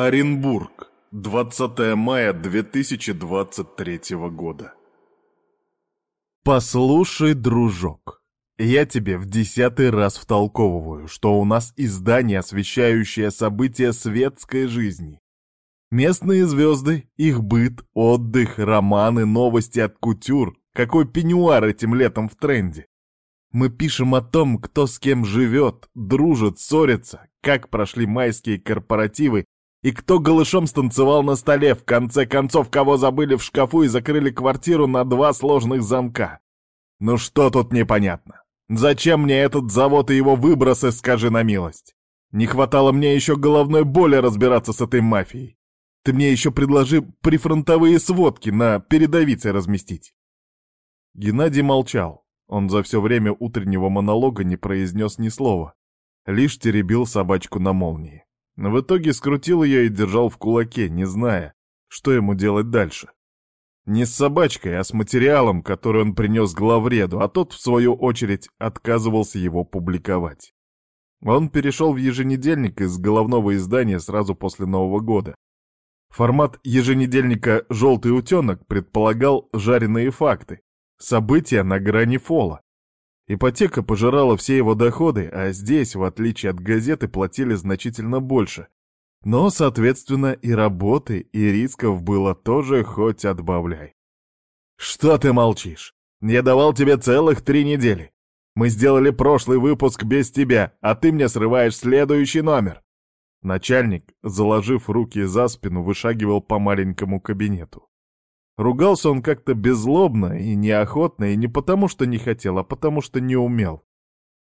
Оренбург, 20 мая 2023 года. Послушай, дружок, я тебе в десятый раз втолковываю, что у нас издание, освещающее события светской жизни. Местные звезды, их быт, отдых, романы, новости от кутюр, какой пеньюар этим летом в тренде. Мы пишем о том, кто с кем живет, дружит, ссорится, как прошли майские корпоративы и кто голышом станцевал на столе, в конце концов, кого забыли в шкафу и закрыли квартиру на два сложных замка? Ну что тут непонятно? Зачем мне этот завод и его выбросы, скажи на милость? Не хватало мне еще головной боли разбираться с этой мафией. Ты мне еще предложи прифронтовые сводки на передовице разместить. Геннадий молчал. Он за все время утреннего монолога не произнес ни слова. Лишь теребил собачку на молнии. Но в итоге скрутил ее и держал в кулаке, не зная, что ему делать дальше. Не с собачкой, а с материалом, который он принес главреду, а тот, в свою очередь, отказывался его публиковать. Он перешел в еженедельник из головного издания сразу после Нового года. Формат еженедельника «Желтый утенок» предполагал жареные факты, события на грани фола. Ипотека пожирала все его доходы, а здесь, в отличие от газеты, платили значительно больше. Но, соответственно, и работы, и рисков было тоже хоть отбавляй. «Что ты молчишь? Я давал тебе целых три недели. Мы сделали прошлый выпуск без тебя, а ты мне срываешь следующий номер». Начальник, заложив руки за спину, вышагивал по маленькому кабинету. Ругался он как-то беззлобно и неохотно, и не потому, что не хотел, а потому, что не умел.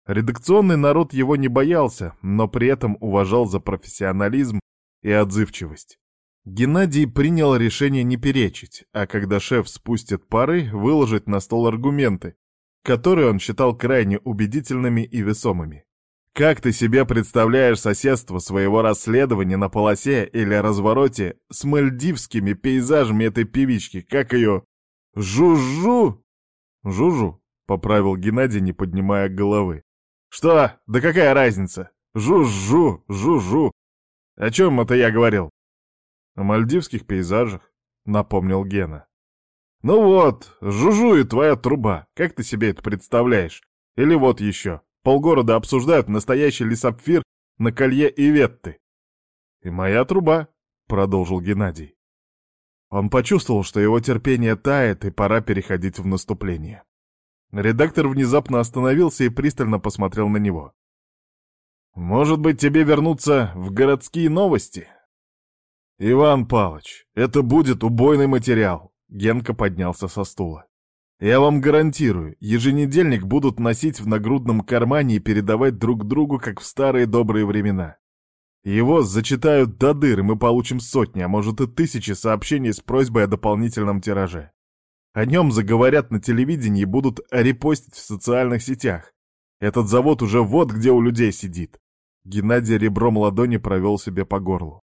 Редакционный народ его не боялся, но при этом уважал за профессионализм и отзывчивость. Геннадий принял решение не перечить, а когда шеф спустит пары, выложить на стол аргументы, которые он считал крайне убедительными и весомыми. Как ты себе представляешь соседство своего расследования на полосе или развороте с мальдивскими пейзажами этой певички? Как ее? Жужжу? Жужу, поправил Геннадий, не поднимая головы. Что? Да какая разница? Жужжу, жужжу. О чем это я говорил? О мальдивских пейзажах, напомнил Гена. Ну вот, жужжу и твоя труба. Как ты себе это представляешь? Или вот еще. Полгорода обсуждают, настоящий ли сапфир на колье Иветты. «И моя труба», — продолжил Геннадий. Он почувствовал, что его терпение тает, и пора переходить в наступление. Редактор внезапно остановился и пристально посмотрел на него. «Может быть, тебе вернуться в городские новости?» «Иван Павлович, это будет убойный материал», — Генка поднялся со стула. Я вам гарантирую, еженедельник будут носить в нагрудном кармане и передавать друг другу, как в старые добрые времена. Его зачитают до дыр, и мы получим сотни, а может и тысячи сообщений с просьбой о дополнительном тираже. О нем заговорят на телевидении и будут репостить в социальных сетях. Этот завод уже вот где у людей сидит. Геннадий ребром ладони провел себе по горлу.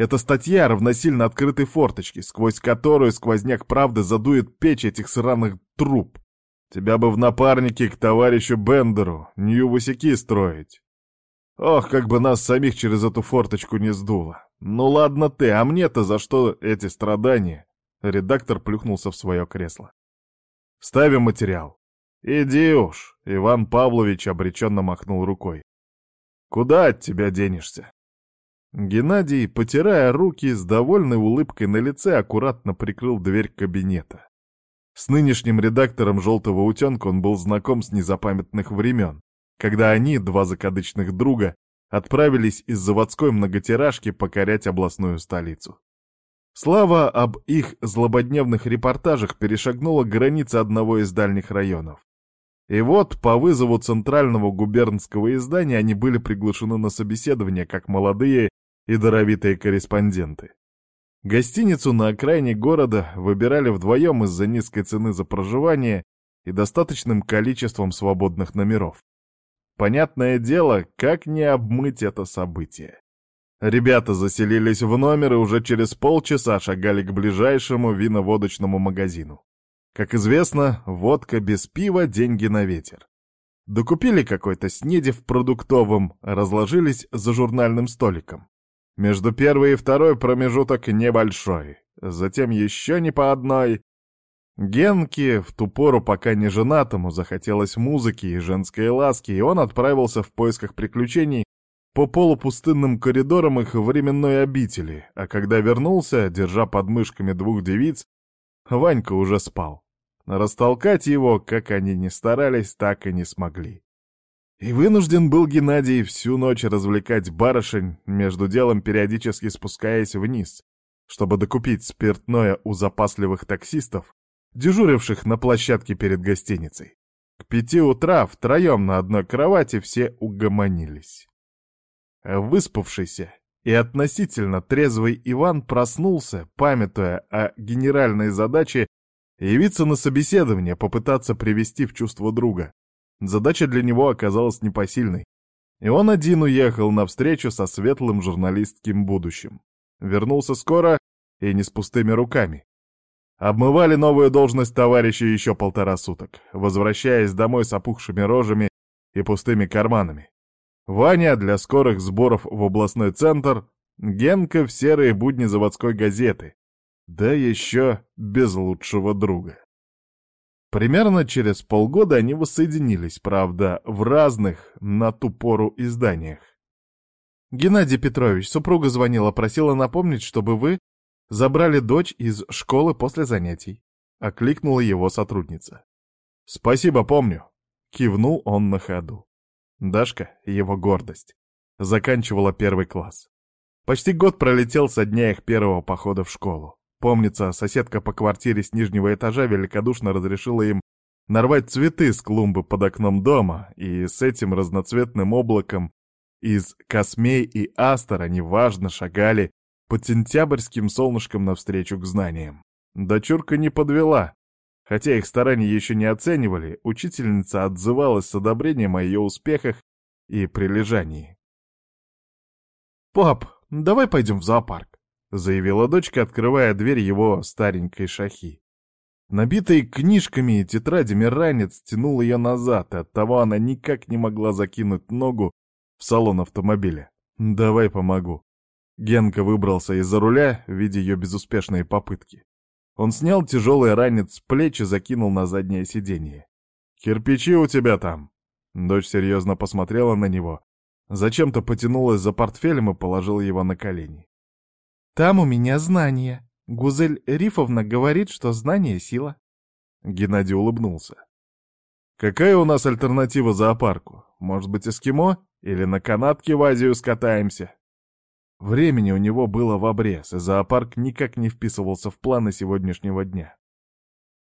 Эта статья равносильно открытой форточке, сквозь которую сквозняк правды задует печь этих сраных труб. Тебя бы в напарнике к товарищу Бендеру, Нью-Васяки строить. Ох, как бы нас самих через эту форточку не сдуло. Ну ладно ты, а мне-то за что эти страдания? Редактор плюхнулся в свое кресло. Ставим материал. Иди уж, Иван Павлович обреченно махнул рукой. Куда от тебя денешься? Геннадий, потирая руки, с довольной улыбкой на лице аккуратно прикрыл дверь кабинета. С нынешним редактором «Желтого утенка» он был знаком с незапамятных времен, когда они, два закадычных друга, отправились из заводской многотиражки покорять областную столицу. Слава об их злободневных репортажах перешагнула границы одного из дальних районов. И вот по вызову центрального губернского издания они были приглашены на собеседование как молодые и даровитые корреспонденты. Гостиницу на окраине города выбирали вдвоем из-за низкой цены за проживание и достаточным количеством свободных номеров. Понятное дело, как не обмыть это событие. Ребята заселились в номер и уже через полчаса шагали к ближайшему виноводочному магазину. Как известно, водка без пива — деньги на ветер. Докупили какой-то снеди в продуктовом, разложились за журнальным столиком. Между первой и второй промежуток небольшой, затем еще не по одной. Генке в ту пору, пока не женатому, захотелось музыки и женской ласки, и он отправился в поисках приключений по полупустынным коридорам их временной обители, а когда вернулся, держа под мышками двух девиц, Ванька уже спал. Растолкать его, как они ни старались, так и не смогли. И вынужден был Геннадий всю ночь развлекать барышень, между делом периодически спускаясь вниз, чтобы докупить спиртное у запасливых таксистов, дежуривших на площадке перед гостиницей. К пяти утра втроем на одной кровати все угомонились. Выспавшийся и относительно трезвый Иван проснулся, памятуя о генеральной задаче явиться на собеседование, попытаться привести в чувство друга. Задача для него оказалась непосильной. И он один уехал навстречу со светлым журналистским будущим. Вернулся скоро и не с пустыми руками. Обмывали новую должность товарища еще полтора суток, возвращаясь домой с опухшими рожами и пустыми карманами. Ваня для скорых сборов в областной центр, Генка в серые будни заводской газеты. Да еще без лучшего друга. Примерно через полгода они воссоединились, правда, в разных на ту пору изданиях. «Геннадий Петрович, супруга звонила, просила напомнить, чтобы вы забрали дочь из школы после занятий», — окликнула его сотрудница. «Спасибо, помню», — кивнул он на ходу. Дашка, его гордость, заканчивала первый класс. Почти год пролетел со дня их первого похода в школу. Помнится, соседка по квартире с нижнего этажа великодушно разрешила им нарвать цветы с клумбы под окном дома, и с этим разноцветным облаком из космей и астер они важно шагали под сентябрьским солнышком навстречу к знаниям. Дочурка не подвела. Хотя их старания еще не оценивали, учительница отзывалась с одобрением о ее успехах и прилежании. «Пап, давай пойдем в зоопарк», — заявила дочка, открывая дверь его старенькой шахи. Набитый книжками и тетрадями ранец тянул ее назад, и оттого она никак не могла закинуть ногу в салон автомобиля. «Давай помогу». Генка выбрался из-за руля, видя ее безуспешные попытки. Он снял тяжелый ранец с плеч и закинул на заднее сиденье. «Кирпичи у тебя там!» Дочь серьезно посмотрела на него. Зачем-то потянулась за портфелем и положила его на колени. Там у меня знания. Гузель Рифовна говорит, что знание — сила. Геннадий улыбнулся. Какая у нас альтернатива зоопарку? Может быть, эскимо? Или на канатке в Азию скатаемся? Времени у него было в обрез, и зоопарк никак не вписывался в планы сегодняшнего дня.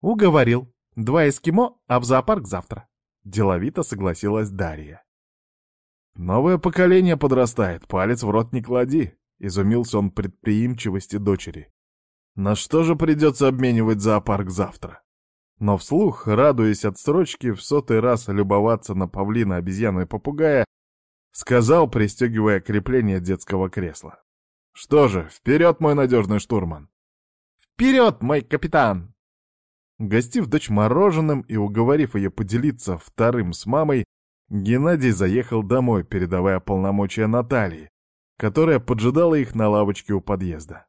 Уговорил. Два эскимо, а в зоопарк завтра. Деловито согласилась Дарья. Новое поколение подрастает, палец в рот не клади. Изумился он предприимчивости дочери. На что же придется обменивать зоопарк завтра? Но вслух, радуясь отсрочке, в сотый раз любоваться на павлина, обезьяну и попугая, сказал, пристегивая крепление детского кресла. «Что же, вперед, мой надежный штурман!» «Вперед, мой капитан!» Гостив дочь мороженым и уговорив ее поделиться вторым с мамой, Геннадий заехал домой, передавая полномочия Наталье, которая поджидала их на лавочке у подъезда.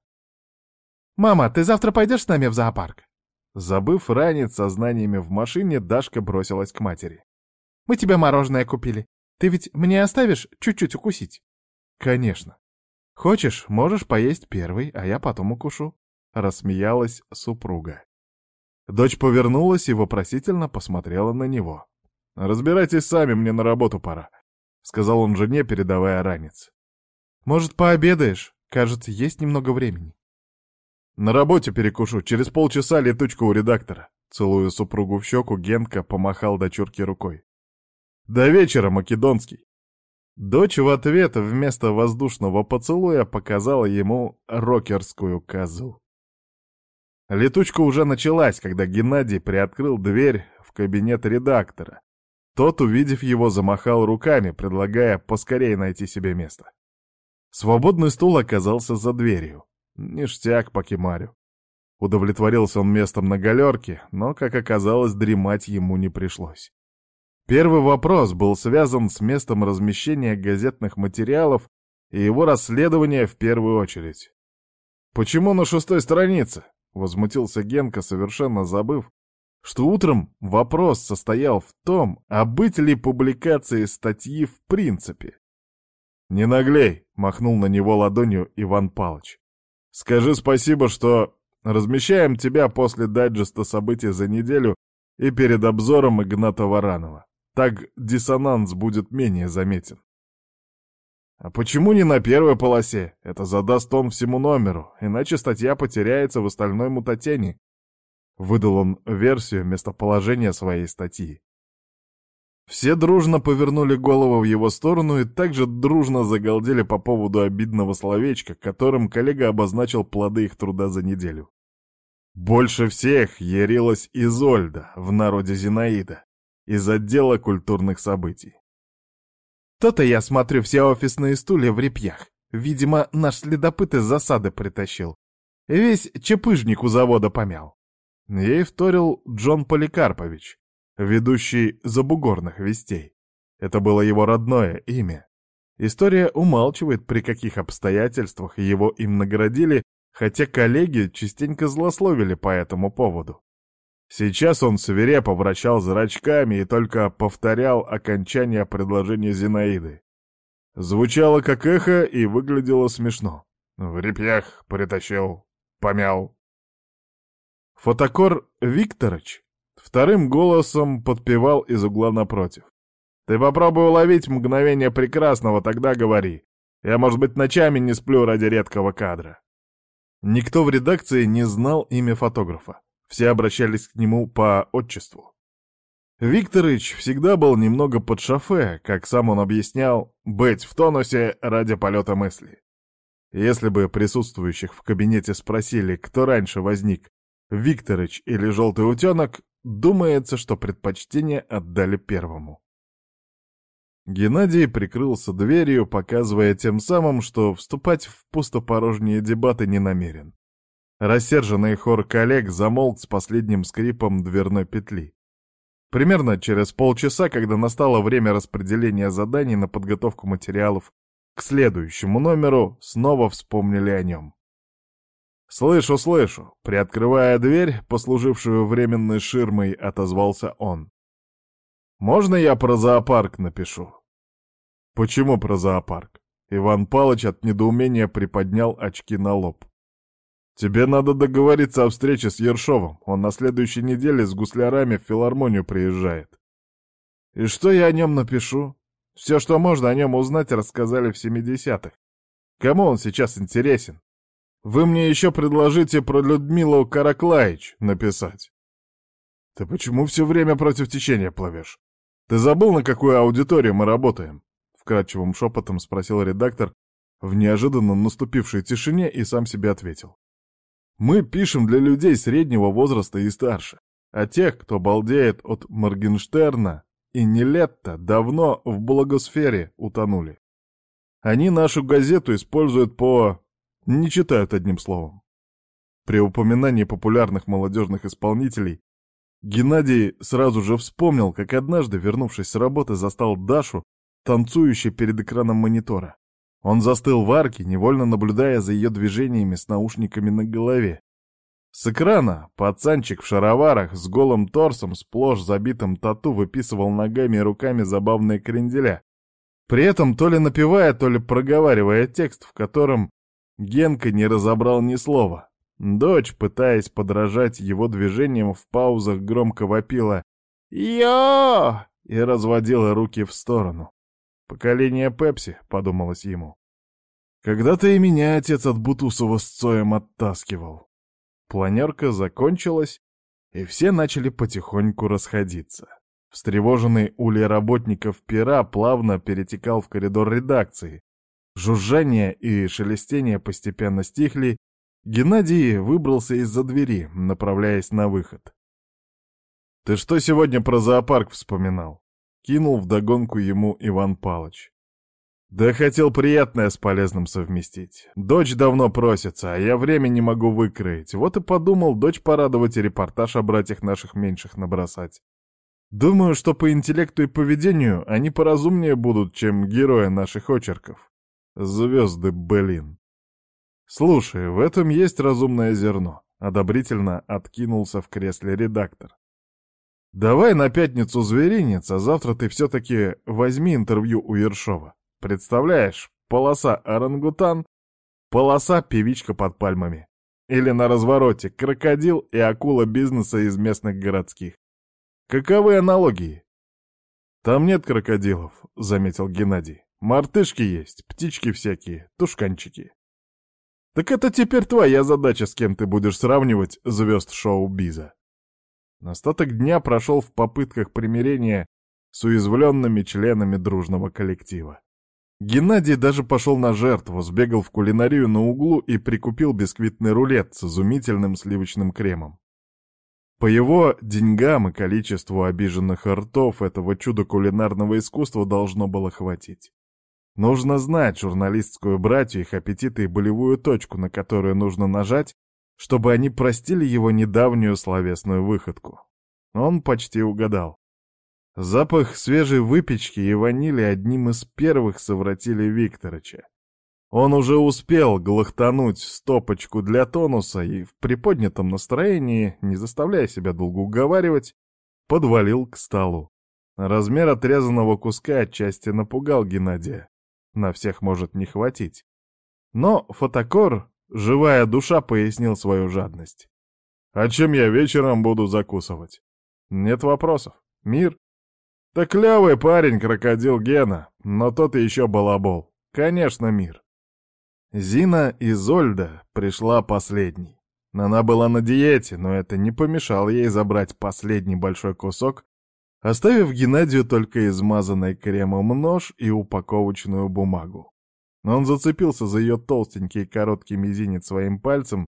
«Мама, ты завтра пойдешь с нами в зоопарк?» Забыв ранец со знаниями в машине, Дашка бросилась к матери. «Мы тебе мороженое купили. Ты ведь мне оставишь чуть-чуть укусить?» «Конечно. Хочешь, можешь поесть первый, а я потом укушу», — рассмеялась супруга. Дочь повернулась и вопросительно посмотрела на него. «Разбирайтесь сами, мне на работу пора», — сказал он жене, передавая ранец. Может, пообедаешь? Кажется, есть немного времени. На работе перекушу. Через полчаса летучка у редактора. Целуя супругу в щеку, Генка помахал дочурке рукой. До вечера, Македонский. Дочь в ответ вместо воздушного поцелуя показала ему рокерскую козу. Летучка уже началась, когда Геннадий приоткрыл дверь в кабинет редактора. Тот, увидев его, замахал руками, предлагая поскорее найти себе место. Свободный стул оказался за дверью. Ништяк по кемарю. Удовлетворился он местом на галерке, но, как оказалось, дремать ему не пришлось. Первый вопрос был связан с местом размещения газетных материалов и его расследование в первую очередь. «Почему на шестой странице?» — возмутился Генка, совершенно забыв, что утром вопрос состоял в том, а быть ли публикацией статьи в принципе. «Не наглей!» — махнул на него ладонью Иван Палыч. «Скажи спасибо, что размещаем тебя после дайджеста событий за неделю и перед обзором Игната Варанова. Так диссонанс будет менее заметен». «А почему не на первой полосе? Это задаст тон всему номеру, иначе статья потеряется в остальной мутатене», Выдал он версию местоположения своей статьи. Все дружно повернули голову в его сторону и также дружно загалдели по поводу обидного словечка, которым коллега обозначил плоды их труда за неделю. Больше всех ярилась Изольда, в народе Зинаида, из отдела культурных событий. То-то я смотрю все офисные стулья в репьях. Видимо, наш следопыт из засады притащил. Весь чепыжник у завода помял. Ей вторил Джон Поликарпович, ведущий забугорных вестей. Это было его родное имя. История умалчивает, при каких обстоятельствах его им наградили, хотя коллеги частенько злословили по этому поводу. Сейчас он свирепо вращал зрачками и только повторял окончание предложения Зинаиды. Звучало как эхо и выглядело смешно. В репьях притащил, помял. Фотокор Викторович вторым голосом подпевал из угла напротив. «Ты попробуй уловить мгновение прекрасного, тогда говори. Я, может быть, ночами не сплю ради редкого кадра». Никто в редакции не знал имя фотографа. Все обращались к нему по отчеству. Викторыч всегда был немного под шофе, как сам он объяснял, быть в тонусе ради полета мысли. Если бы присутствующих в кабинете спросили, кто раньше возник, Викторыч или Желтый Утенок, думается, что предпочтение отдали первому. Геннадий прикрылся дверью, показывая тем самым, что вступать в пустопорожние дебаты не намерен. Рассерженный хор коллег замолк с последним скрипом дверной петли. Примерно через полчаса, когда настало время распределения заданий на подготовку материалов к следующему номеру, снова вспомнили о нем. «Слышу, слышу!» Приоткрывая дверь, послужившую временной ширмой, отозвался он. «Можно я про зоопарк напишу?» «Почему про зоопарк?» Иван Палыч от недоумения приподнял очки на лоб. «Тебе надо договориться о встрече с Ершовым. Он на следующей неделе с гуслярами в филармонию приезжает». «И что я о нем напишу? Все, что можно о нем узнать, рассказали в семидесятых. Кому он сейчас интересен? Вы мне еще предложите про Людмилу Караклаич написать. Ты почему все время против течения плывешь? Ты забыл, на какую аудиторию мы работаем? Вкрадчивым шепотом спросил редактор в неожиданно наступившей тишине и сам себе ответил. Мы пишем для людей среднего возраста и старше, а тех, кто балдеет от Моргенштерна и Нелетта, давно в благосфере утонули. Они нашу газету используют по не читают одним словом. При упоминании популярных молодежных исполнителей Геннадий сразу же вспомнил, как однажды, вернувшись с работы, застал Дашу, танцующей перед экраном монитора. Он застыл в арке, невольно наблюдая за ее движениями с наушниками на голове. С экрана пацанчик в шароварах с голым торсом, сплошь забитым тату, выписывал ногами и руками забавные кренделя. При этом то ли напевая, то ли проговаривая текст, в котором Генка не разобрал ни слова. Дочь, пытаясь подражать его движениям в паузах, громко вопила «Йо!» и разводила руки в сторону. «Поколение Пепси», — подумалось ему. «Когда-то и меня отец от Бутусова с Цоем оттаскивал». Планерка закончилась, и все начали потихоньку расходиться. Встревоженный улей работников пера плавно перетекал в коридор редакции, Жужжание и шелестение постепенно стихли, Геннадий выбрался из-за двери, направляясь на выход. «Ты что сегодня про зоопарк вспоминал?» — кинул вдогонку ему Иван Палыч. «Да хотел приятное с полезным совместить. Дочь давно просится, а я время не могу выкроить. Вот и подумал дочь порадовать и репортаж о братьях наших меньших набросать. Думаю, что по интеллекту и поведению они поразумнее будут, чем герои наших очерков. Звезды, блин. Слушай, в этом есть разумное зерно. Одобрительно откинулся в кресле редактор. Давай на пятницу зверинец, а завтра ты все-таки возьми интервью у Ершова. Представляешь, полоса орангутан, полоса певичка под пальмами. Или на развороте крокодил и акула бизнеса из местных городских. Каковы аналогии? Там нет крокодилов, заметил Геннадий. Мартышки есть, птички всякие, тушканчики. Так это теперь твоя задача, с кем ты будешь сравнивать звезд шоу-биза. Остаток дня прошел в попытках примирения с уязвленными членами дружного коллектива. Геннадий даже пошел на жертву, сбегал в кулинарию на углу и прикупил бисквитный рулет с изумительным сливочным кремом. По его деньгам и количеству обиженных ртов этого чуда кулинарного искусства должно было хватить. Нужно знать журналистскую братью, их аппетиты и болевую точку, на которую нужно нажать, чтобы они простили его недавнюю словесную выходку. Он почти угадал. Запах свежей выпечки и ванили одним из первых совратили Викторыча. Он уже успел глохтануть стопочку для тонуса и в приподнятом настроении, не заставляя себя долго уговаривать, подвалил к столу. Размер отрезанного куска отчасти напугал Геннадия. На всех может не хватить. Но фотокор, живая душа, пояснил свою жадность. «А чем я вечером буду закусывать?» «Нет вопросов. Мир?» «Так клевый парень, крокодил Гена, но тот еще балабол. Конечно, мир». Зина Изольда пришла последней. Она была на диете, но это не помешало ей забрать последний большой кусок, оставив Геннадию только измазанный кремом нож и упаковочную бумагу. Он зацепился за ее толстенький короткий мизинец своим пальцем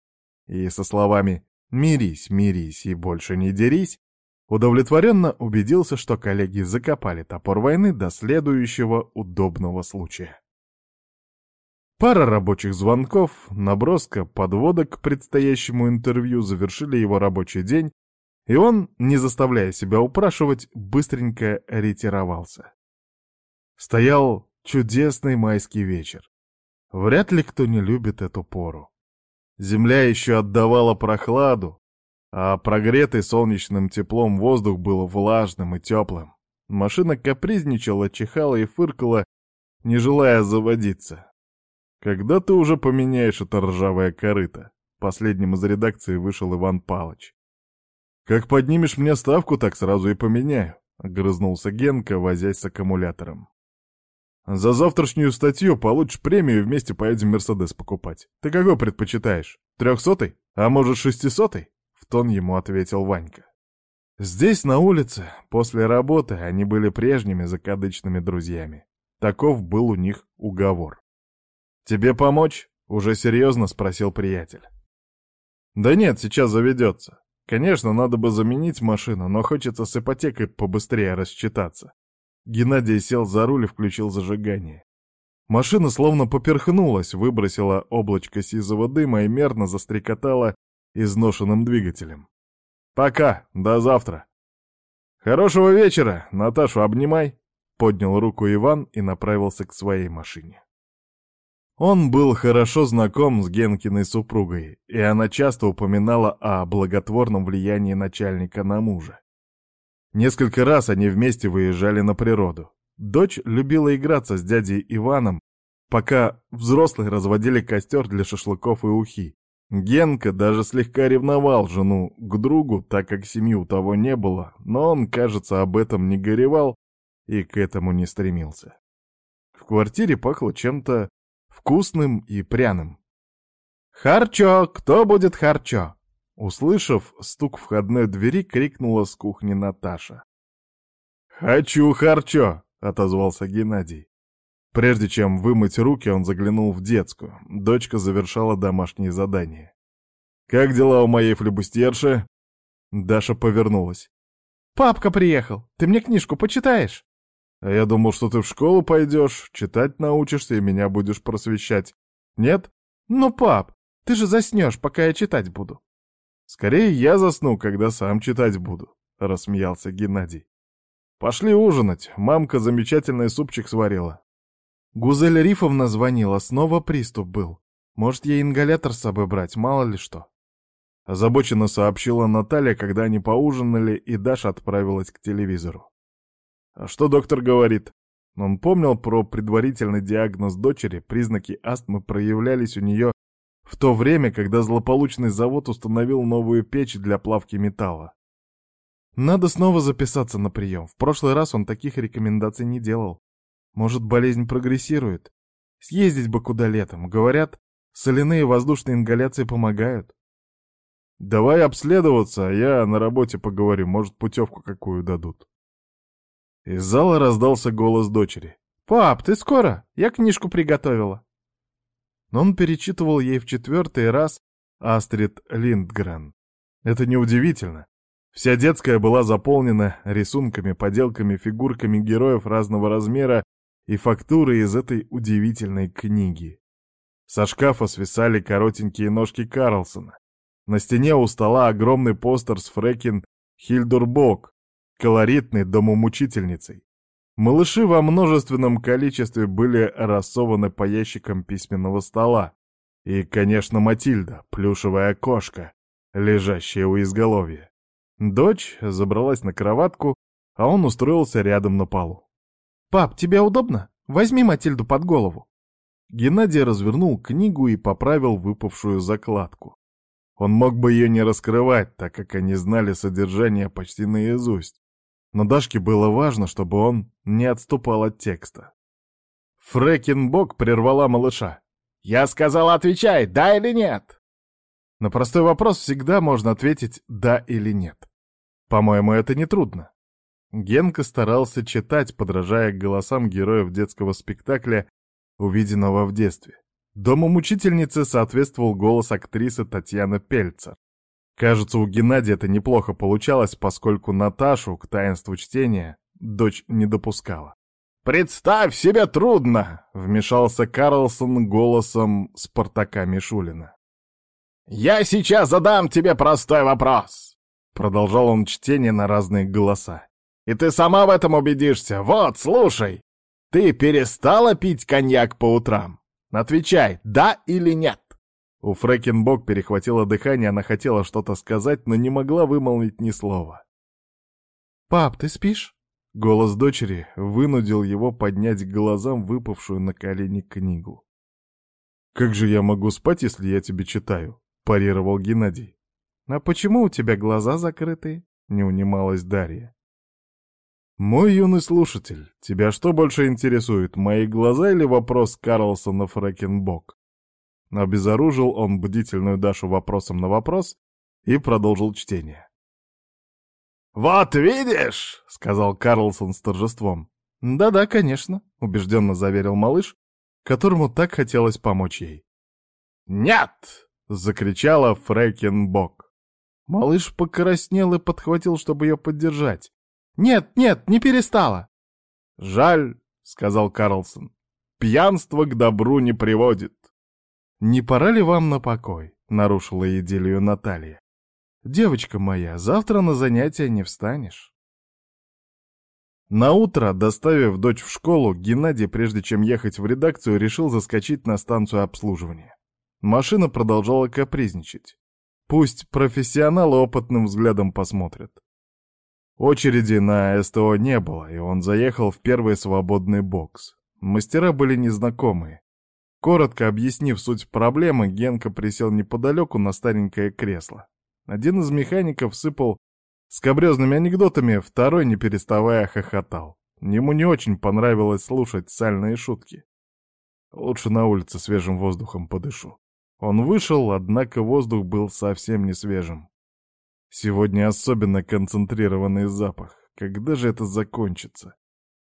и со словами «Мирись, мирись и больше не дерись» удовлетворенно убедился, что коллеги закопали топор войны до следующего удобного случая. Пара рабочих звонков, наброска, подводок к предстоящему интервью завершили его рабочий день, и он, не заставляя себя упрашивать, быстренько ретировался. Стоял чудесный майский вечер. Вряд ли кто не любит эту пору. Земля еще отдавала прохладу, а прогретый солнечным теплом воздух был влажным и теплым. Машина капризничала, чихала и фыркала, не желая заводиться. «Когда ты уже поменяешь это ржавое корыто?» Последним из редакции вышел Иван Палыч. «Как поднимешь мне ставку, так сразу и поменяю», — огрызнулся Генка, возясь с аккумулятором. «За завтрашнюю статью получишь премию и вместе поедем Мерседес покупать. Ты какой предпочитаешь? Трехсотый? А может, шестисотый?» В тон ему ответил Ванька. Здесь, на улице, после работы, они были прежними закадычными друзьями. Таков был у них уговор. «Тебе помочь?» — уже серьезно спросил приятель. «Да нет, сейчас заведется. Конечно, надо бы заменить машину, но хочется с ипотекой побыстрее рассчитаться». Геннадий сел за руль и включил зажигание. Машина словно поперхнулась, выбросила облачко сизого дыма и мерно застрекотала изношенным двигателем. «Пока, до завтра!» «Хорошего вечера! Наташу обнимай!» Поднял руку Иван и направился к своей машине. Он был хорошо знаком с Генкиной супругой, и она часто упоминала о благотворном влиянии начальника на мужа. Несколько раз они вместе выезжали на природу. Дочь любила играться с дядей Иваном, пока взрослые разводили костер для шашлыков и ухи, Генка даже слегка ревновал жену к другу, так как семьи у того не было, но он, кажется, об этом не горевал и к этому не стремился. В квартире пахло чем-то вкусным и пряным. «Харчо! Кто будет харчо?» Услышав стук входной двери, крикнула с кухни Наташа. «Хочу харчо!» — отозвался Геннадий. Прежде чем вымыть руки, он заглянул в детскую. Дочка завершала домашние задания. «Как дела у моей флебустьерши?» Даша повернулась. «Папка приехал. Ты мне книжку почитаешь?» «А я думал, что ты в школу пойдешь, читать научишься и меня будешь просвещать. Нет?» «Ну, пап, ты же заснешь, пока я читать буду». «Скорее я засну, когда сам читать буду», — рассмеялся Геннадий. «Пошли ужинать. Мамка замечательный супчик сварила. Гузель Рифовна звонила, снова приступ был. Может, ей ингалятор с собой брать, мало ли что. Озабоченно сообщила Наталья, когда они поужинали, и Даша отправилась к телевизору. А что доктор говорит? Он помнил про предварительный диагноз дочери, признаки астмы проявлялись у нее в то время, когда злополучный завод установил новую печь для плавки металла. Надо снова записаться на прием. В прошлый раз он таких рекомендаций не делал. Может, болезнь прогрессирует? Съездить бы куда летом. Говорят, соляные воздушные ингаляции помогают. Давай обследоваться, а я на работе поговорю, может, путевку какую дадут. Из зала раздался голос дочери. «Пап, ты скоро? Я книжку приготовила». Но он перечитывал ей в четвертый раз Астрид Линдгрен. Это неудивительно. Вся детская была заполнена рисунками, поделками, фигурками героев разного размера и фактуры из этой удивительной книги. Со шкафа свисали коротенькие ножки Карлсона. На стене у стола огромный постер с Фрекин Хильдурбок, колоритной домомучительницей. Малыши во множественном количестве были рассованы по ящикам письменного стола. И, конечно, Матильда, плюшевая кошка, лежащая у изголовья. Дочь забралась на кроватку, а он устроился рядом на полу. «Пап, тебе удобно? Возьми Матильду под голову». Геннадий развернул книгу и поправил выпавшую закладку. Он мог бы ее не раскрывать, так как они знали содержание почти наизусть но Дашке было важно, чтобы он не отступал от текста. Фрэкинбок прервала малыша. «Я сказал, отвечай, да или нет?» На простой вопрос всегда можно ответить «да» или «нет». По-моему, это нетрудно. Генка старался читать, подражая голосам героев детского спектакля, увиденного в детстве. Дому мучительницы соответствовал голос актрисы Татьяны Пельцер. Кажется, у Геннадия это неплохо получалось, поскольку Наташу к таинству чтения дочь не допускала. «Представь себе трудно!» — вмешался Карлсон голосом Спартака Мишулина. «Я сейчас задам тебе простой вопрос!» Продолжал он чтение на разные голоса. «И ты сама в этом убедишься. Вот, слушай! Ты перестала пить коньяк по утрам? Отвечай, да или нет?» У Фрэкенбок перехватило дыхание, она хотела что-то сказать, но не могла вымолвить ни слова. «Пап, ты спишь?» Голос дочери вынудил его поднять к глазам выпавшую на колени книгу. «Как же я могу спать, если я тебе читаю?» — парировал Геннадий. «А почему у тебя глаза закрытые?» — не унималась Дарья. «Мой юный слушатель, тебя что больше интересует, мои глаза или вопрос Карлсона Фрэкенбок?» Обезоружил он бдительную Дашу вопросом на вопрос и продолжил чтение. «Вот видишь!» — сказал Карлсон с торжеством. «Да-да, конечно», — убежденно заверил малыш, которому так хотелось помочь ей. «Нет!» — закричала Фрейкенбок. Малыш покраснел и подхватил, чтобы ее поддержать. «Нет, нет, не перестала!» «Жаль», — сказал Карлсон. «Пьянство к добру не приводит. «Не пора ли вам на покой?» — нарушила идиллию Наталья. «Девочка моя, завтра на занятия не встанешь». На утро, доставив дочь в школу, Геннадий, прежде чем ехать в редакцию, решил заскочить на станцию обслуживания. Машина продолжала капризничать. Пусть профессионалы опытным взглядом посмотрят. Очереди на СТО не было, и он заехал в первый свободный бокс. Мастера были незнакомые. Коротко объяснив суть проблемы, Генка присел неподалеку на старенькое кресло. Один из механиков сыпал скобрезными анекдотами, второй, не переставая, хохотал. Ему не очень понравилось слушать сальные шутки. Лучше на улице свежим воздухом подышу. Он вышел, однако воздух был совсем не свежим. Сегодня особенно концентрированный запах. Когда же это закончится?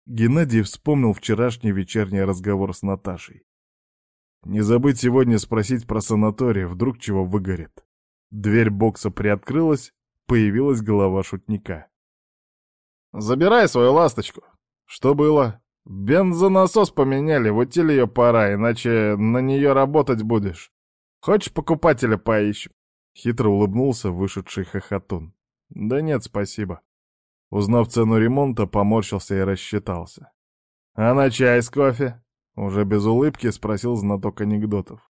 Геннадий вспомнил вчерашний вечерний разговор с Наташей. Не забыть сегодня спросить про санаторий, вдруг чего выгорит. Дверь бокса приоткрылась, появилась голова шутника. «Забирай свою ласточку!» «Что было?» «Бензонасос поменяли, в утиль ее пора, иначе на нее работать будешь. Хочешь, покупателя поищем?» Хитро улыбнулся вышедший хохотун. «Да нет, спасибо». Узнав цену ремонта, поморщился и рассчитался. «А на чай с кофе?» Уже без улыбки спросил знаток анекдотов.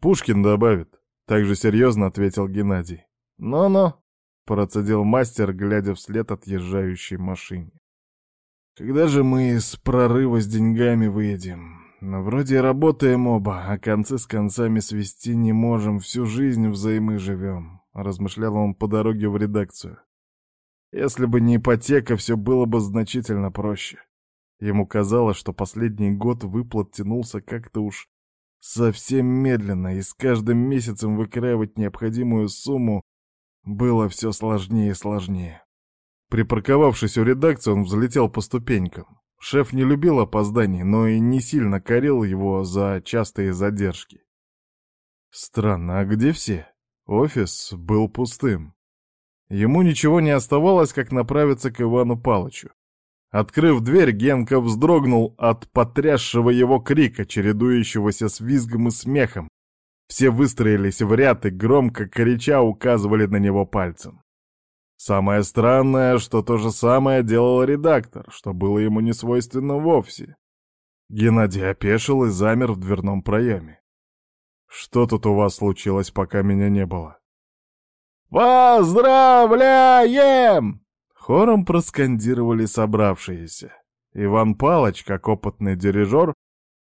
Пушкин добавит. Так же серьезно ответил Геннадий. «Ну-ну», — процедил мастер, глядя вслед отъезжающей машине. «Когда же мы из прорыва с деньгами выедем? Вроде работаем оба, а концы с концами свести не можем, всю жизнь взаймы живем», — размышлял он по дороге в редакцию. «Если бы не ипотека, все было бы значительно проще». Ему казалось, что последний год выплат тянулся как-то уж совсем медленно, и с каждым месяцем выкраивать необходимую сумму было все сложнее и сложнее. Припарковавшись у редакции, он взлетел по ступенькам. Шеф не любил опозданий, но и не сильно корил его за частые задержки. Странно, а где все? Офис был пустым. Ему ничего не оставалось, как направиться к Ивану Палычу. Открыв дверь, Генка вздрогнул от потрясшего его крика, чередующегося с визгом и смехом. Все выстроились в ряд и громко крича указывали на него пальцем. Самое странное, что то же самое делал редактор, что было ему не свойственно вовсе. Геннадий опешил и замер в дверном проеме. «Что тут у вас случилось, пока меня не было?» «Поздравляем!» Хором проскандировали собравшиеся. Иван Палыч, как опытный дирижер,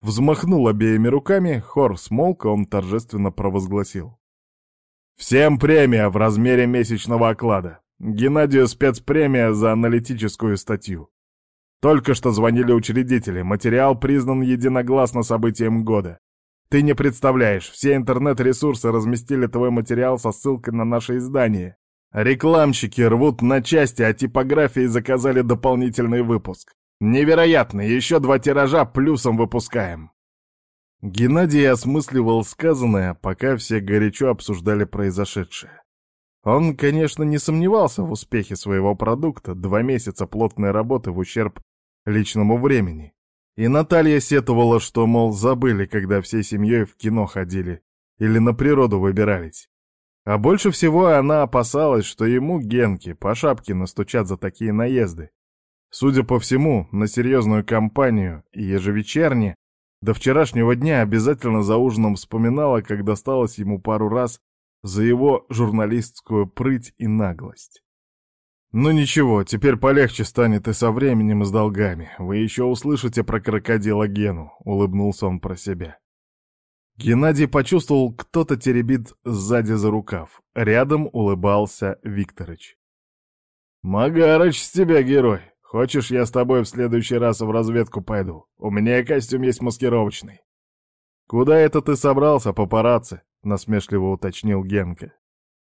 взмахнул обеими руками, хор смолк, он торжественно провозгласил. «Всем премия в размере месячного оклада. Геннадию спецпремия за аналитическую статью. Только что звонили учредители, материал признан единогласно событием года. Ты не представляешь, все интернет-ресурсы разместили твой материал со ссылкой на наше издание. Рекламщики рвут на части, а типографии заказали дополнительный выпуск. Невероятно, еще два тиража плюсом выпускаем. Геннадий осмысливал сказанное, пока все горячо обсуждали произошедшее. Он, конечно, не сомневался в успехе своего продукта, два месяца плотной работы в ущерб личному времени. И Наталья сетовала, что, мол, забыли, когда всей семьей в кино ходили или на природу выбирались. А больше всего она опасалась, что ему, Генке, по шапке настучат за такие наезды. Судя по всему, на серьезную компанию и ежевечерне до вчерашнего дня обязательно за ужином вспоминала, как досталось ему пару раз за его журналистскую прыть и наглость. «Ну ничего, теперь полегче станет и со временем, и с долгами. Вы еще услышите про крокодила Гену», — улыбнулся он про себя. Геннадий почувствовал, кто-то теребит сзади за рукав. Рядом улыбался Викторыч. «Магарыч с тебя герой. Хочешь, я с тобой в следующий раз в разведку пойду? У меня костюм есть маскировочный». «Куда это ты собрался, папарацци?» — насмешливо уточнил Генка.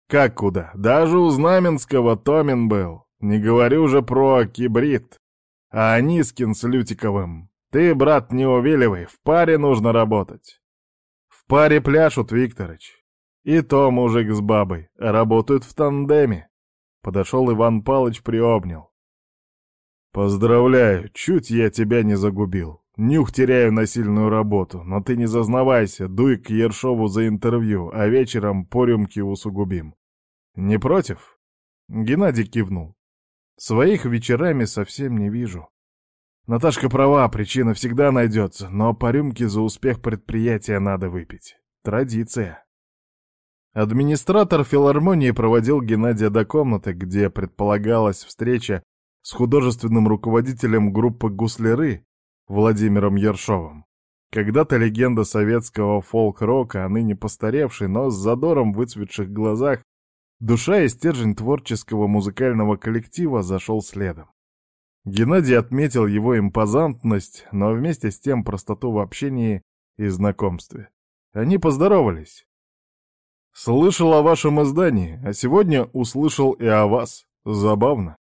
«Как куда? Даже у Знаменского Томин был. Не говорю уже про кибрид. А Анискин с Лютиковым. Ты, брат, не увиливай, в паре нужно работать». В паре пляшут, Викторыч. И то мужик с бабой. Работают в тандеме. Подошел Иван Палыч, приобнял. Поздравляю, чуть я тебя не загубил. Нюх теряю на сильную работу, но ты не зазнавайся, дуй к Ершову за интервью, а вечером по рюмке усугубим. Не против? Геннадий кивнул. Своих вечерами совсем не вижу. Наташка права, причина всегда найдется, но по рюмке за успех предприятия надо выпить. Традиция. Администратор филармонии проводил Геннадия до комнаты, где предполагалась встреча с художественным руководителем группы «Гусляры» Владимиром Ершовым. Когда-то легенда советского фолк-рока, а ныне постаревший, но с задором в выцветших глазах, душа и стержень творческого музыкального коллектива зашел следом. Геннадий отметил его импозантность, но вместе с тем простоту в общении и знакомстве. Они поздоровались. «Слышал о вашем издании, а сегодня услышал и о вас. Забавно».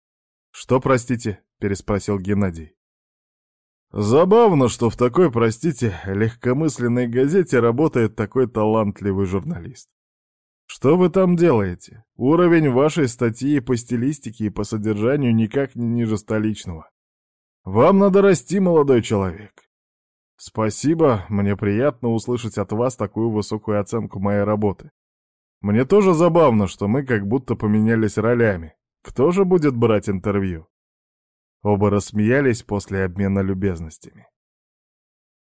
«Что, простите?» — переспросил Геннадий. «Забавно, что в такой, простите, легкомысленной газете работает такой талантливый журналист. Что вы там делаете? Уровень вашей статьи по стилистике и по содержанию никак не ниже столичного. Вам надо расти, молодой человек. Спасибо, мне приятно услышать от вас такую высокую оценку моей работы. Мне тоже забавно, что мы как будто поменялись ролями. Кто же будет брать интервью? Оба рассмеялись после обмена любезностями.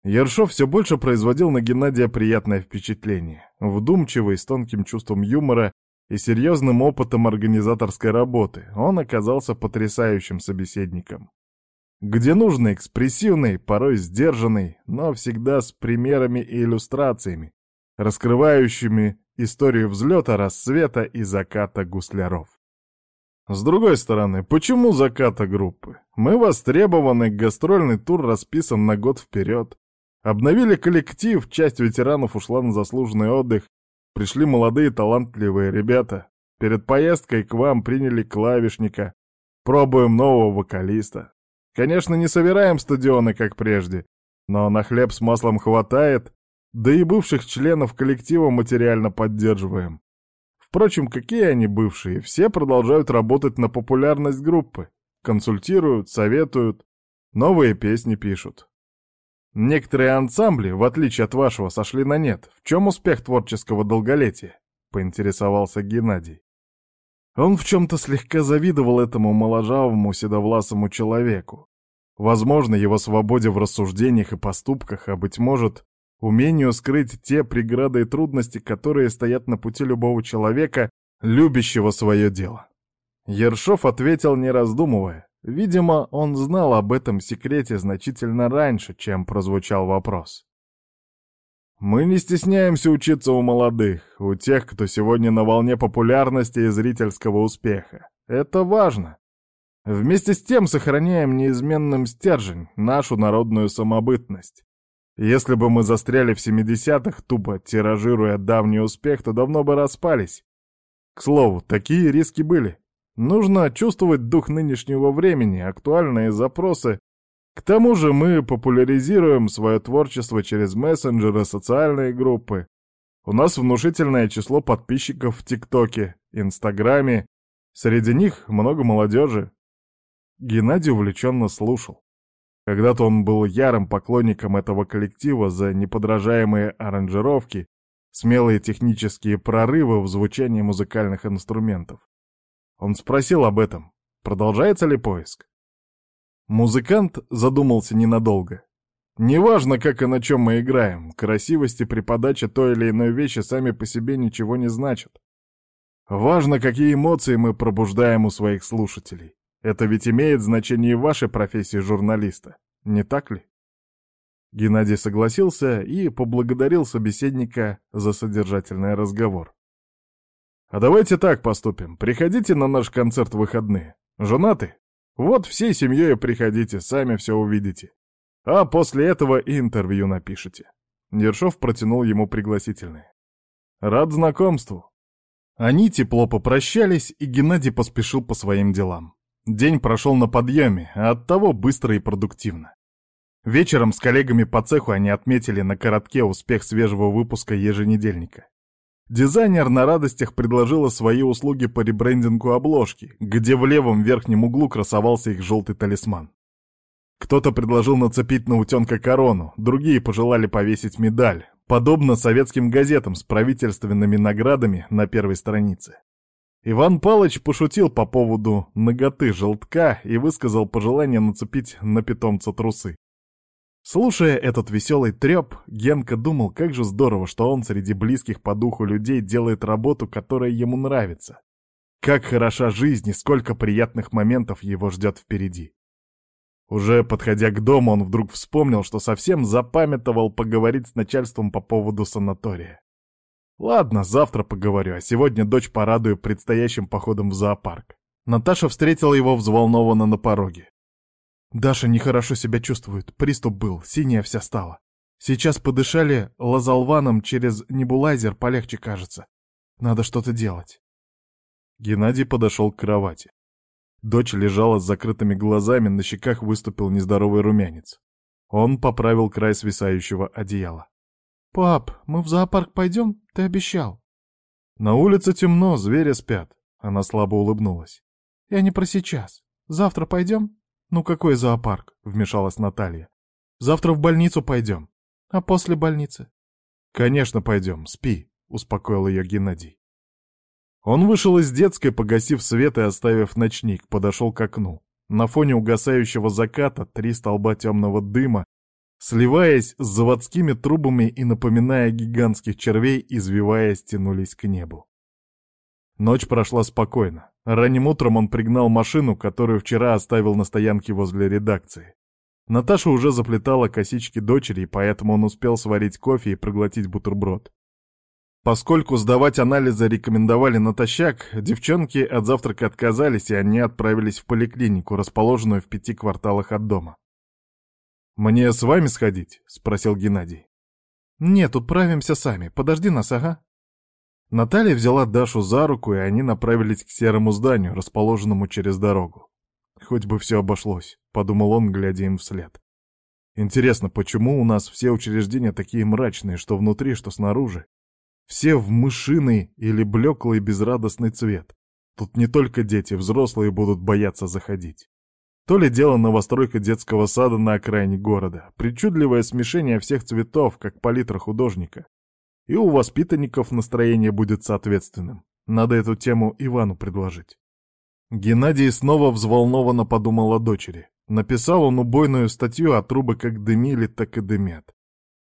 Ершов все больше производил на Геннадия приятное впечатление. Вдумчивый, с тонким чувством юмора и серьезным опытом организаторской работы, он оказался потрясающим собеседником. Где нужно экспрессивный, порой сдержанный, но всегда с примерами и иллюстрациями, раскрывающими историю взлета, рассвета и заката гусляров. С другой стороны, почему заката группы? Мы востребованы, гастрольный тур расписан на год вперед. Обновили коллектив, часть ветеранов ушла на заслуженный отдых, пришли молодые талантливые ребята. Перед поездкой к вам приняли клавишника, пробуем нового вокалиста. Конечно, не собираем стадионы, как прежде, но на хлеб с маслом хватает, да и бывших членов коллектива материально поддерживаем. Впрочем, какие они бывшие, все продолжают работать на популярность группы, консультируют, советуют, новые песни пишут. Некоторые ансамбли, в отличие от вашего, сошли на нет. В чем успех творческого долголетия? Поинтересовался Геннадий. Он в чем-то слегка завидовал этому моложавому седовласому человеку. Возможно, его свободе в рассуждениях и поступках, а, быть может, умению скрыть те преграды и трудности, которые стоят на пути любого человека, любящего свое дело. Ершов ответил, не раздумывая. Видимо, он знал об этом секрете значительно раньше, чем прозвучал вопрос. Мы не стесняемся учиться у молодых, у тех, кто сегодня на волне популярности и зрительского успеха. Это важно. Вместе с тем сохраняем неизменным стержень, нашу народную самобытность. Если бы мы застряли в 70-х, тупо тиражируя давний успех, то давно бы распались. К слову, такие риски были. Нужно чувствовать дух нынешнего времени, актуальные запросы. К тому же мы популяризируем свое творчество через мессенджеры, социальные группы. У нас внушительное число подписчиков в ТикТоке, Инстаграме. Среди них много молодежи. Геннадий увлеченно слушал. Когда-то он был ярым поклонником этого коллектива за неподражаемые аранжировки, смелые технические прорывы в звучании музыкальных инструментов. Он спросил об этом. Продолжается ли поиск? Музыкант задумался ненадолго. Неважно, как и на чем мы играем, красивости при подаче той или иной вещи сами по себе ничего не значат. Важно, какие эмоции мы пробуждаем у своих слушателей. Это ведь имеет значение и вашей профессии журналиста, не так ли? Геннадий согласился и поблагодарил собеседника за содержательный разговор. А давайте так поступим. Приходите на наш концерт в выходные. Женаты? Вот всей семьей приходите, сами все увидите. А после этого интервью напишите. Ершов протянул ему пригласительные. Рад знакомству. Они тепло попрощались, и Геннадий поспешил по своим делам. День прошел на подъеме, а оттого быстро и продуктивно. Вечером с коллегами по цеху они отметили на коротке успех свежего выпуска еженедельника. Дизайнер на радостях предложила свои услуги по ребрендингу обложки, где в левом верхнем углу красовался их желтый талисман. Кто-то предложил нацепить на утенка корону, другие пожелали повесить медаль, подобно советским газетам с правительственными наградами на первой странице. Иван Палыч пошутил по поводу ноготы желтка и высказал пожелание нацепить на питомца трусы. Слушая этот веселый треп, Генка думал, как же здорово, что он среди близких по духу людей делает работу, которая ему нравится. Как хороша жизнь и сколько приятных моментов его ждет впереди. Уже подходя к дому, он вдруг вспомнил, что совсем запамятовал поговорить с начальством по поводу санатория. Ладно, завтра поговорю, а сегодня дочь порадую предстоящим походом в зоопарк. Наташа встретила его взволнованно на пороге. Даша нехорошо себя чувствует, приступ был, синяя вся стала. Сейчас подышали лазалваном через небулайзер, полегче кажется. Надо что-то делать. Геннадий подошел к кровати. Дочь лежала с закрытыми глазами, на щеках выступил нездоровый румянец. Он поправил край свисающего одеяла. «Пап, мы в зоопарк пойдем? Ты обещал». «На улице темно, звери спят». Она слабо улыбнулась. «Я не про сейчас. Завтра пойдем?» «Ну какой зоопарк?» — вмешалась Наталья. «Завтра в больницу пойдем. А после больницы?» «Конечно пойдем, спи», — успокоил ее Геннадий. Он вышел из детской, погасив свет и оставив ночник, подошел к окну. На фоне угасающего заката три столба темного дыма сливаясь с заводскими трубами и напоминая гигантских червей, извиваясь, тянулись к небу. Ночь прошла спокойно. Ранним утром он пригнал машину, которую вчера оставил на стоянке возле редакции. Наташа уже заплетала косички дочери, поэтому он успел сварить кофе и проглотить бутерброд. Поскольку сдавать анализы рекомендовали натощак, девчонки от завтрака отказались, и они отправились в поликлинику, расположенную в пяти кварталах от дома. «Мне с вами сходить?» — спросил Геннадий. «Нет, управимся сами. Подожди нас, ага». Наталья взяла Дашу за руку, и они направились к серому зданию, расположенному через дорогу. «Хоть бы все обошлось», — подумал он, глядя им вслед. «Интересно, почему у нас все учреждения такие мрачные, что внутри, что снаружи? Все в мышиный или блеклый безрадостный цвет. Тут не только дети, взрослые будут бояться заходить. То ли дело новостройка детского сада на окраине города, причудливое смешение всех цветов, как палитра художника. И у воспитанников настроение будет соответственным. Надо эту тему Ивану предложить. Геннадий снова взволнованно подумал о дочери. Написал он убойную статью о трубы как дымили, так и дымят.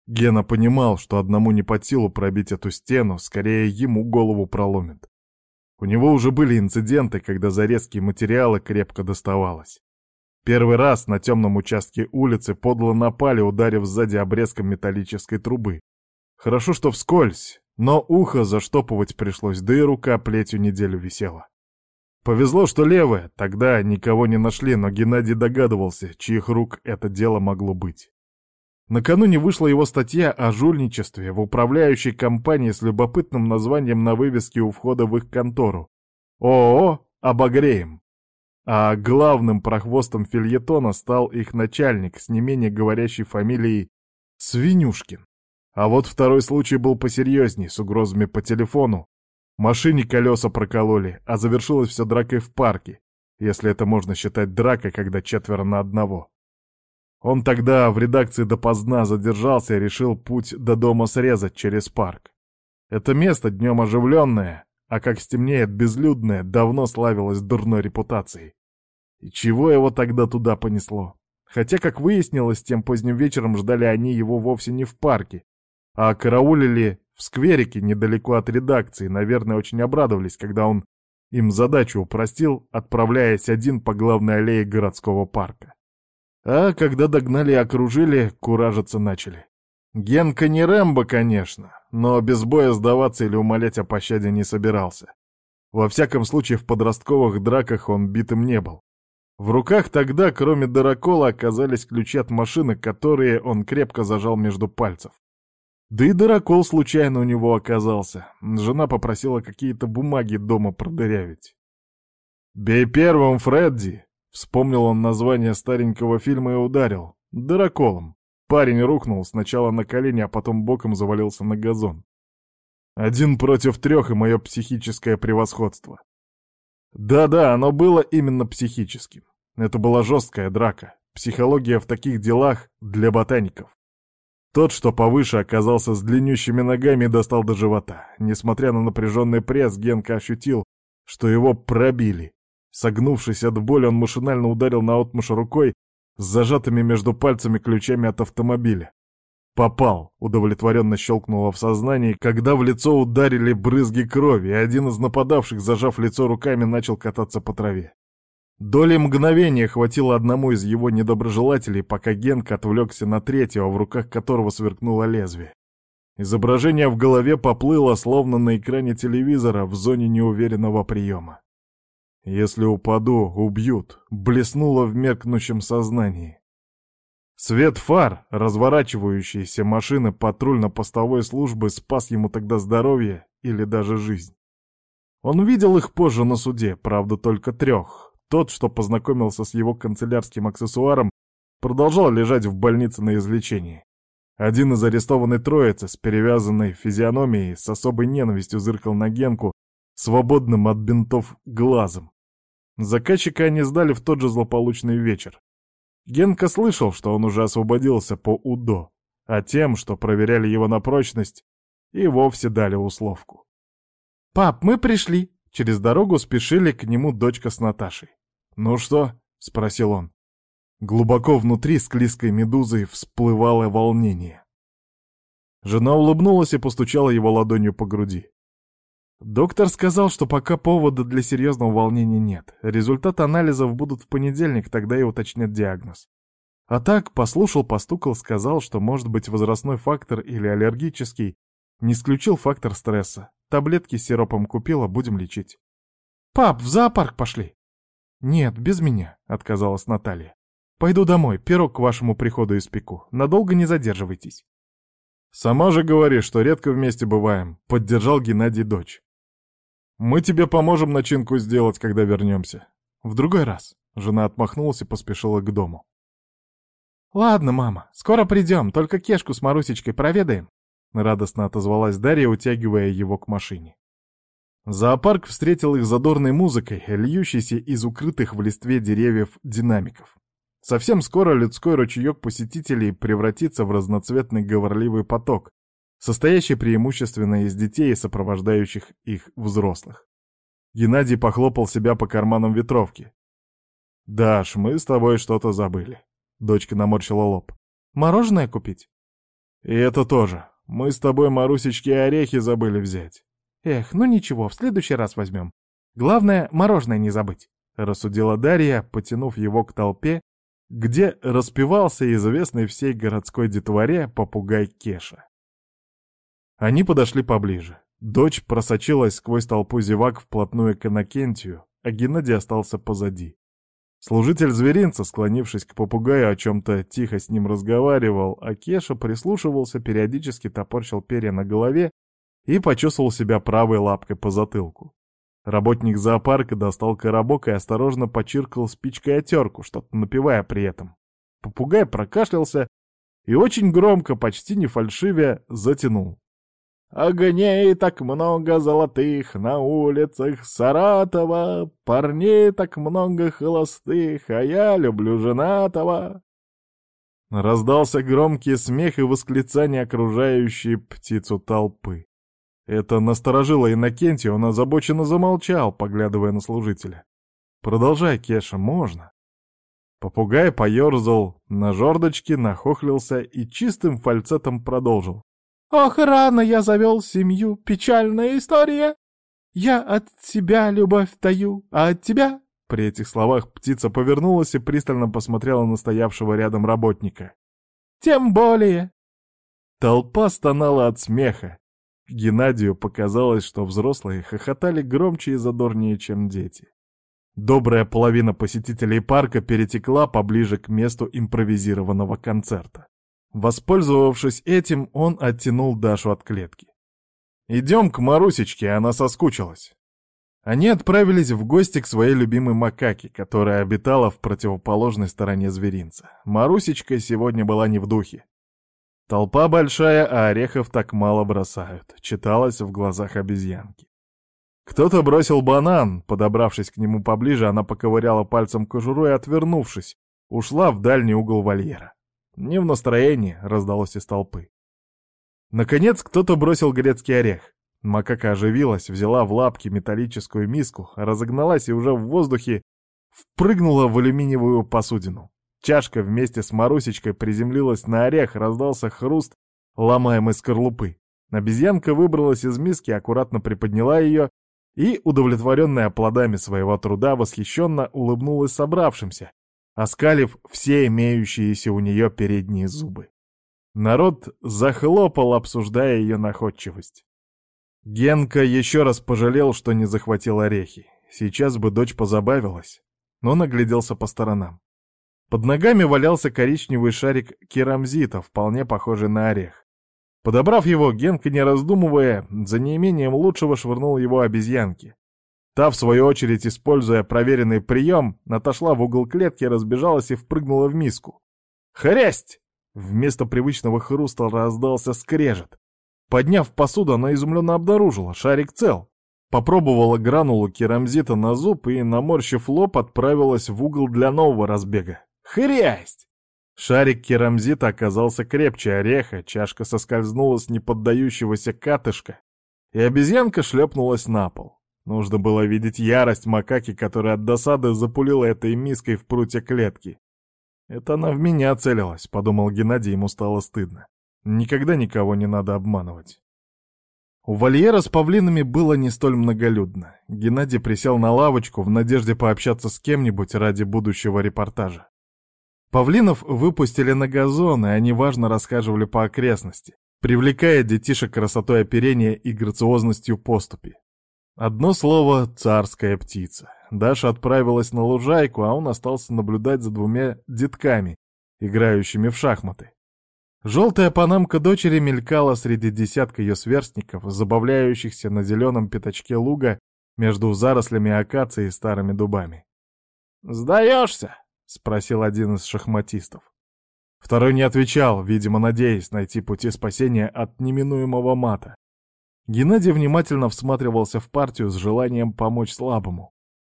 Гена понимал, что одному не под силу пробить эту стену, скорее ему голову проломит. У него уже были инциденты, когда за резкие материалы крепко доставалось. Первый раз на темном участке улицы подло напали, ударив сзади обрезком металлической трубы. Хорошо, что вскользь, но ухо заштопывать пришлось, да и рука плетью неделю висела. Повезло, что левая, тогда никого не нашли, но Геннадий догадывался, чьих рук это дело могло быть. Накануне вышла его статья о жульничестве в управляющей компании с любопытным названием на вывеске у входа в их контору. ООО «Обогреем». А главным прохвостом фильетона стал их начальник с не менее говорящей фамилией Свинюшкин. А вот второй случай был посерьезней, с угрозами по телефону. Машине колеса прокололи, а завершилось все дракой в парке, если это можно считать дракой, когда четверо на одного. Он тогда в редакции допоздна задержался и решил путь до дома срезать через парк. Это место днем оживленное, а как стемнеет безлюдное, давно славилось дурной репутацией. И чего его тогда туда понесло? Хотя, как выяснилось, тем поздним вечером ждали они его вовсе не в парке, а караулили в скверике недалеко от редакции, наверное, очень обрадовались, когда он им задачу упростил, отправляясь один по главной аллее городского парка. А когда догнали и окружили, куражиться начали. Генка не Рэмбо, конечно, но без боя сдаваться или умолять о пощаде не собирался. Во всяком случае, в подростковых драках он битым не был. В руках тогда, кроме дырокола, оказались ключи от машины, которые он крепко зажал между пальцев. Да и дырокол случайно у него оказался. Жена попросила какие-то бумаги дома продырявить. «Бей первым, Фредди!» Вспомнил он название старенького фильма и ударил. Дыроколом. Парень рухнул сначала на колени, а потом боком завалился на газон. Один против трех и мое психическое превосходство. Да-да, оно было именно психическим. Это была жесткая драка. Психология в таких делах для ботаников. Тот, что повыше, оказался с длиннющими ногами и достал до живота. Несмотря на напряженный пресс, Генка ощутил, что его пробили. Согнувшись от боли, он машинально ударил наотмашь рукой с зажатыми между пальцами ключами от автомобиля. «Попал!» — удовлетворенно щелкнуло в сознании, когда в лицо ударили брызги крови, и один из нападавших, зажав лицо руками, начал кататься по траве. Доли мгновения хватило одному из его недоброжелателей, пока Генка отвлекся на третьего, в руках которого сверкнуло лезвие. Изображение в голове поплыло, словно на экране телевизора в зоне неуверенного приема. Если упаду, убьют, блеснуло в меркнущем сознании. Свет фар, разворачивающиеся машины патрульно-постовой службы спас ему тогда здоровье или даже жизнь. Он видел их позже на суде, правда, только трех. Тот, что познакомился с его канцелярским аксессуаром, продолжал лежать в больнице на излечении. Один из арестованной троицы с перевязанной физиономией с особой ненавистью зыркал на Генку, свободным от бинтов глазом. Заказчика они сдали в тот же злополучный вечер. Генка слышал, что он уже освободился по УДО, а тем, что проверяли его на прочность, и вовсе дали условку. «Пап, мы пришли!» Через дорогу спешили к нему дочка с Наташей. «Ну что?» — спросил он. Глубоко внутри склизкой медузой всплывало волнение. Жена улыбнулась и постучала его ладонью по груди. Доктор сказал, что пока повода для серьезного волнения нет. Результаты анализов будут в понедельник, тогда и уточнят диагноз. А так, послушал, постукал, сказал, что может быть возрастной фактор или аллергический. Не исключил фактор стресса. Таблетки с сиропом купила, будем лечить. «Пап, в зоопарк пошли!» «Нет, без меня», — отказалась Наталья. «Пойду домой, пирог к вашему приходу испеку. Надолго не задерживайтесь». «Сама же говоришь, что редко вместе бываем», — поддержал Геннадий дочь. Мы тебе поможем начинку сделать, когда вернемся. В другой раз. Жена отмахнулась и поспешила к дому. «Ладно, мама, скоро придем, только Кешку с Марусечкой проведаем», — радостно отозвалась Дарья, утягивая его к машине. Зоопарк встретил их задорной музыкой, льющейся из укрытых в листве деревьев динамиков. Совсем скоро людской ручеек посетителей превратится в разноцветный говорливый поток, состоящий преимущественно из детей и сопровождающих их взрослых. Геннадий похлопал себя по карманам ветровки. «Даш, мы с тобой что-то забыли». Дочка наморщила лоб. «Мороженое купить?» «И это тоже. Мы с тобой Марусечки орехи забыли взять». «Эх, ну ничего, в следующий раз возьмем. Главное, мороженое не забыть», — рассудила Дарья, потянув его к толпе, где распевался известный всей городской детворе попугай Кеша. Они подошли поближе. Дочь просочилась сквозь толпу зевак вплотную к Иннокентию, а Геннадий остался позади. Служитель зверинца, склонившись к попугаю, о чем-то тихо с ним разговаривал, а Кеша прислушивался, периодически топорщил перья на голове и почесывал себя правой лапкой по затылку. Работник зоопарка достал коробок и осторожно почиркал спичкой отерку, что-то напевая при этом. Попугай прокашлялся и очень громко, почти не фальшивя, затянул. Огней так много золотых на улицах Саратова, Парней так много холостых, а я люблю женатого. Раздался громкий смех и восклицание окружающей птицу толпы. Это насторожило Иннокентия, он озабоченно замолчал, поглядывая на служителя. «Продолжай, Кеша, можно?» Попугай поерзал на жердочке, нахохлился и чистым фальцетом продолжил. Ох, рано я завел семью, печальная история. Я от тебя любовь таю, а от тебя...» При этих словах птица повернулась и пристально посмотрела на стоявшего рядом работника. «Тем более...» Толпа стонала от смеха. Геннадию показалось, что взрослые хохотали громче и задорнее, чем дети. Добрая половина посетителей парка перетекла поближе к месту импровизированного концерта. Воспользовавшись этим, он оттянул Дашу от клетки. «Идем к Марусечке, она соскучилась». Они отправились в гости к своей любимой макаке, которая обитала в противоположной стороне зверинца. Марусечка сегодня была не в духе. Толпа большая, а орехов так мало бросают, читалось в глазах обезьянки. Кто-то бросил банан, подобравшись к нему поближе, она поковыряла пальцем кожуру и, отвернувшись, ушла в дальний угол вольера. «Не в настроении», — раздалось из толпы. Наконец кто-то бросил грецкий орех. Макака оживилась, взяла в лапки металлическую миску, разогналась и уже в воздухе впрыгнула в алюминиевую посудину. Чашка вместе с Марусечкой приземлилась на орех, раздался хруст ломаемой скорлупы. Обезьянка выбралась из миски, аккуратно приподняла ее и, удовлетворенная плодами своего труда, восхищенно улыбнулась собравшимся, оскалив все имеющиеся у нее передние зубы. Народ захлопал, обсуждая ее находчивость. Генка еще раз пожалел, что не захватил орехи. Сейчас бы дочь позабавилась, но нагляделся по сторонам. Под ногами валялся коричневый шарик керамзита, вполне похожий на орех. Подобрав его, Генка, не раздумывая, за неимением лучшего швырнул его обезьянке. Та, в свою очередь, используя проверенный прием, отошла в угол клетки, разбежалась и впрыгнула в миску. «Хрясть!» Вместо привычного хруста раздался скрежет. Подняв посуду, она изумленно обнаружила, шарик цел. Попробовала гранулу керамзита на зуб и, наморщив лоб, отправилась в угол для нового разбега. «Хрясть!» Шарик керамзита оказался крепче ореха, чашка соскользнула с неподдающегося катышка, и обезьянка шлепнулась на пол. Нужно было видеть ярость макаки, которая от досады запулила этой миской в прутья клетки. Это она в меня целилась, подумал Геннадий, ему стало стыдно. Никогда никого не надо обманывать. У вольера с павлинами было не столь многолюдно. Геннадий присел на лавочку в надежде пообщаться с кем-нибудь ради будущего репортажа. Павлинов выпустили на газон, и они важно расхаживали по окрестности, привлекая детишек красотой оперения и грациозностью поступи. Одно слово — царская птица. Даша отправилась на лужайку, а он остался наблюдать за двумя детками, играющими в шахматы. Желтая панамка дочери мелькала среди десятка ее сверстников, забавляющихся на зеленом пятачке луга между зарослями акации и старыми дубами. «Сдаешься?» — спросил один из шахматистов. Второй не отвечал, видимо, надеясь найти пути спасения от неминуемого мата. Геннадий внимательно всматривался в партию с желанием помочь слабому.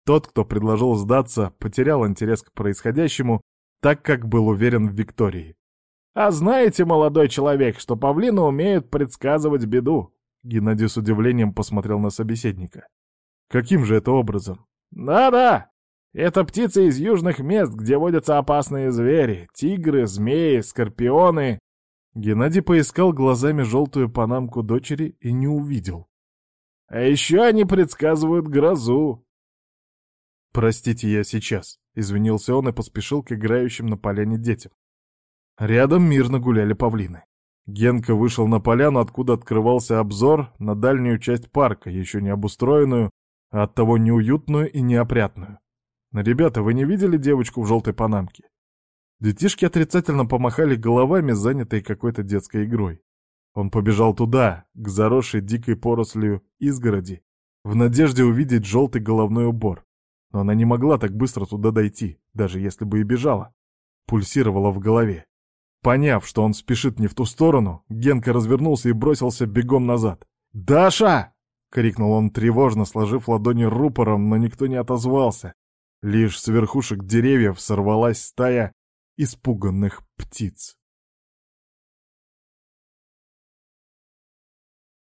Тот, кто предложил сдаться, потерял интерес к происходящему, так как был уверен в Виктории. «А знаете, молодой человек, что павлины умеют предсказывать беду?» Геннадий с удивлением посмотрел на собеседника. «Каким же это образом?» «Да-да, это птицы из южных мест, где водятся опасные звери, тигры, змеи, скорпионы Геннадий поискал глазами желтую панамку дочери и не увидел. А еще они предсказывают грозу. «Простите, я сейчас», — извинился он и поспешил к играющим на поляне детям. Рядом мирно гуляли павлины. Генка вышел на поляну, откуда открывался обзор на дальнюю часть парка, еще не обустроенную, а оттого неуютную и неопрятную. «Ребята, вы не видели девочку в желтой панамке?» Детишки отрицательно помахали головами, занятые какой-то детской игрой. Он побежал туда, к заросшей дикой порослью изгороди, в надежде увидеть желтый головной убор. Но она не могла так быстро туда дойти, даже если бы и бежала. Пульсировала в голове. Поняв, что он спешит не в ту сторону, Генка развернулся и бросился бегом назад. «Даша!» — крикнул он тревожно, сложив ладони рупором, но никто не отозвался. Лишь с верхушек деревьев сорвалась стая испуганных птиц.